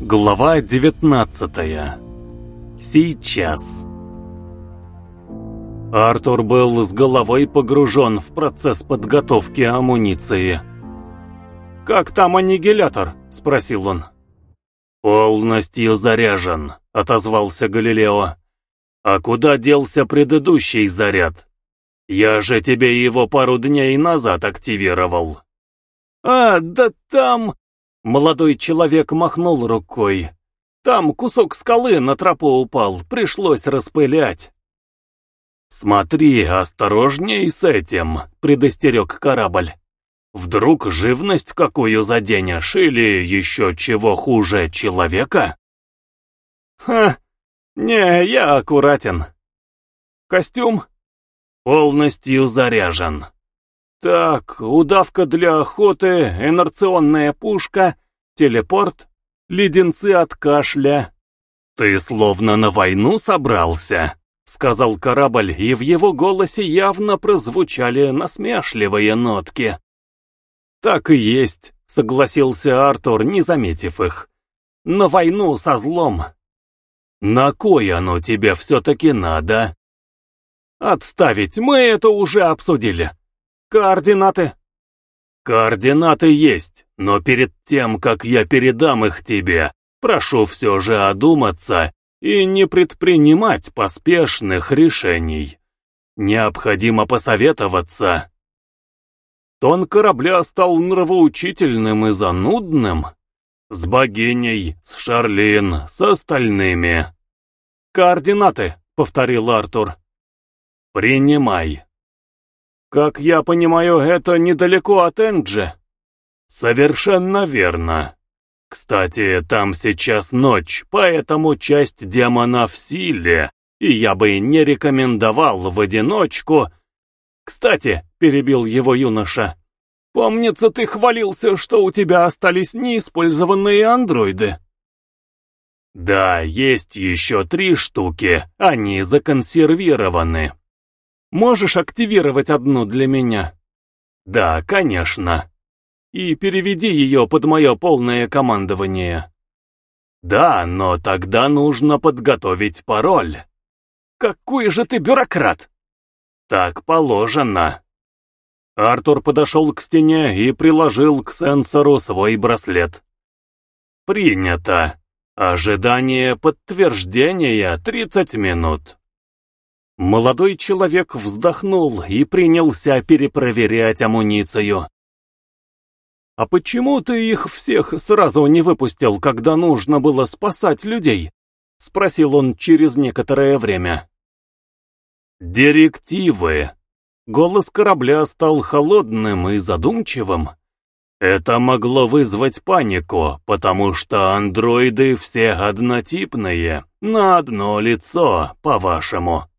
Глава 19 Сейчас Артур был с головой погружен в процесс подготовки амуниции. «Как там аннигилятор?» — спросил он. «Полностью заряжен», — отозвался Галилео. «А куда делся предыдущий заряд? Я же тебе его пару дней назад активировал». «А, да там...» Молодой человек махнул рукой. Там кусок скалы на тропу упал, пришлось распылять. «Смотри, осторожней с этим», — предостерег корабль. «Вдруг живность какую заденешь или еще чего хуже человека?» «Ха, не, я аккуратен. Костюм?» «Полностью заряжен». Так, удавка для охоты, инерционная пушка, телепорт, леденцы от кашля. «Ты словно на войну собрался», — сказал корабль, и в его голосе явно прозвучали насмешливые нотки. «Так и есть», — согласился Артур, не заметив их. «На войну со злом». «На кой оно тебе все-таки надо?» «Отставить, мы это уже обсудили», «Координаты?» «Координаты есть, но перед тем, как я передам их тебе, прошу все же одуматься и не предпринимать поспешных решений. Необходимо посоветоваться». Тон корабля стал нравоучительным и занудным. С богиней, с Шарлин, с остальными. «Координаты», — повторил Артур. «Принимай». «Как я понимаю, это недалеко от Энджи?» «Совершенно верно. Кстати, там сейчас ночь, поэтому часть демона в силе, и я бы не рекомендовал в одиночку...» «Кстати», — перебил его юноша, — «помнится, ты хвалился, что у тебя остались неиспользованные андроиды». «Да, есть еще три штуки, они законсервированы». Можешь активировать одну для меня? Да, конечно. И переведи ее под мое полное командование. Да, но тогда нужно подготовить пароль. Какой же ты бюрократ! Так положено. Артур подошел к стене и приложил к сенсору свой браслет. Принято. Ожидание подтверждения 30 минут. Молодой человек вздохнул и принялся перепроверять амуницию. «А почему ты их всех сразу не выпустил, когда нужно было спасать людей?» — спросил он через некоторое время. «Директивы». Голос корабля стал холодным и задумчивым. Это могло вызвать панику, потому что андроиды все однотипные, на одно лицо, по-вашему.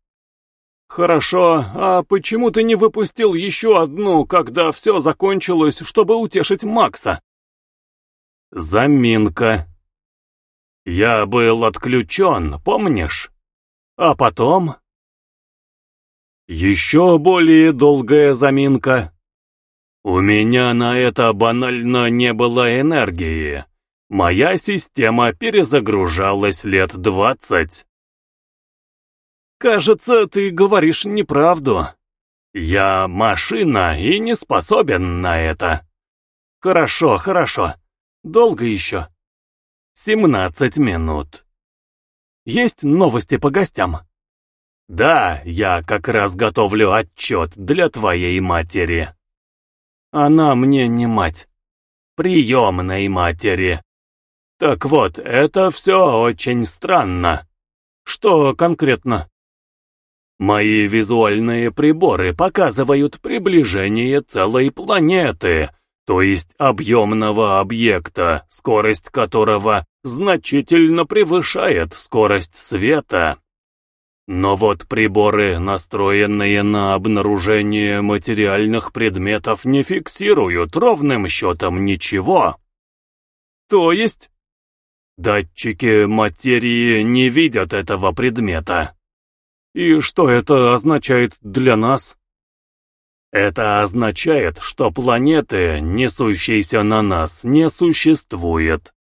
«Хорошо, а почему ты не выпустил еще одну, когда все закончилось, чтобы утешить Макса?» «Заминка. Я был отключен, помнишь? А потом...» «Еще более долгая заминка. У меня на это банально не было энергии. Моя система перезагружалась лет двадцать». «Кажется, ты говоришь неправду. Я машина и не способен на это». «Хорошо, хорошо. Долго еще?» «Семнадцать минут». «Есть новости по гостям?» «Да, я как раз готовлю отчет для твоей матери». «Она мне не мать. Приемной матери». «Так вот, это все очень странно». «Что конкретно?» Мои визуальные приборы показывают приближение целой планеты, то есть объемного объекта, скорость которого значительно превышает скорость света. Но вот приборы, настроенные на обнаружение материальных предметов, не фиксируют ровным счетом ничего. То есть? Датчики материи не видят этого предмета. И что это означает для нас? Это означает, что планеты, несущейся на нас, не существует.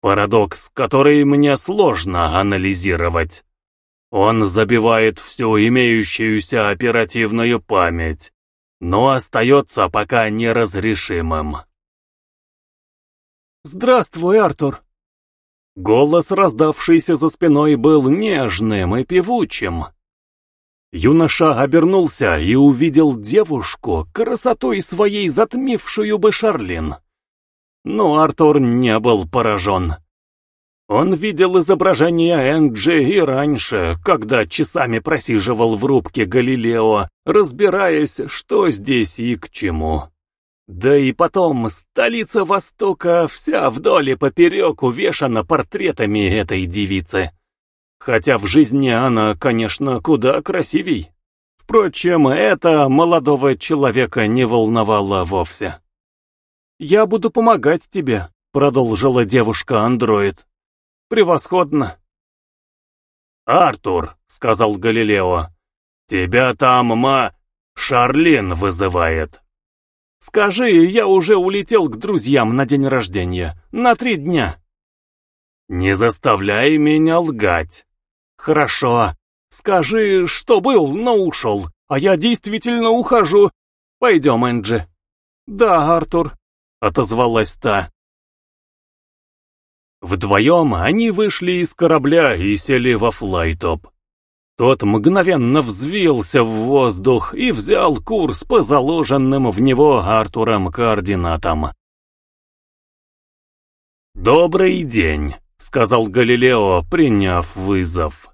Парадокс, который мне сложно анализировать. Он забивает всю имеющуюся оперативную память, но остается пока неразрешимым. «Здравствуй, Артур!» Голос, раздавшийся за спиной, был нежным и певучим. Юноша обернулся и увидел девушку, красотой своей затмившую бы Шарлин. Но Артур не был поражен. Он видел изображение Энджи и раньше, когда часами просиживал в рубке Галилео, разбираясь, что здесь и к чему. Да и потом, столица Востока вся вдоль и поперек увешана портретами этой девицы. Хотя в жизни она, конечно, куда красивей. Впрочем, это молодого человека не волновало вовсе. «Я буду помогать тебе», — продолжила девушка-андроид. «Превосходно». «Артур», — сказал Галилео, — «тебя там ма... Шарлин вызывает». Скажи, я уже улетел к друзьям на день рождения. На три дня. Не заставляй меня лгать. Хорошо. Скажи, что был, но ушел. А я действительно ухожу. Пойдем, Энджи. Да, Артур, отозвалась та. Вдвоем они вышли из корабля и сели во флайтоп. Тот мгновенно взвился в воздух и взял курс по заложенным в него Артуром координатам. «Добрый день», — сказал Галилео, приняв вызов.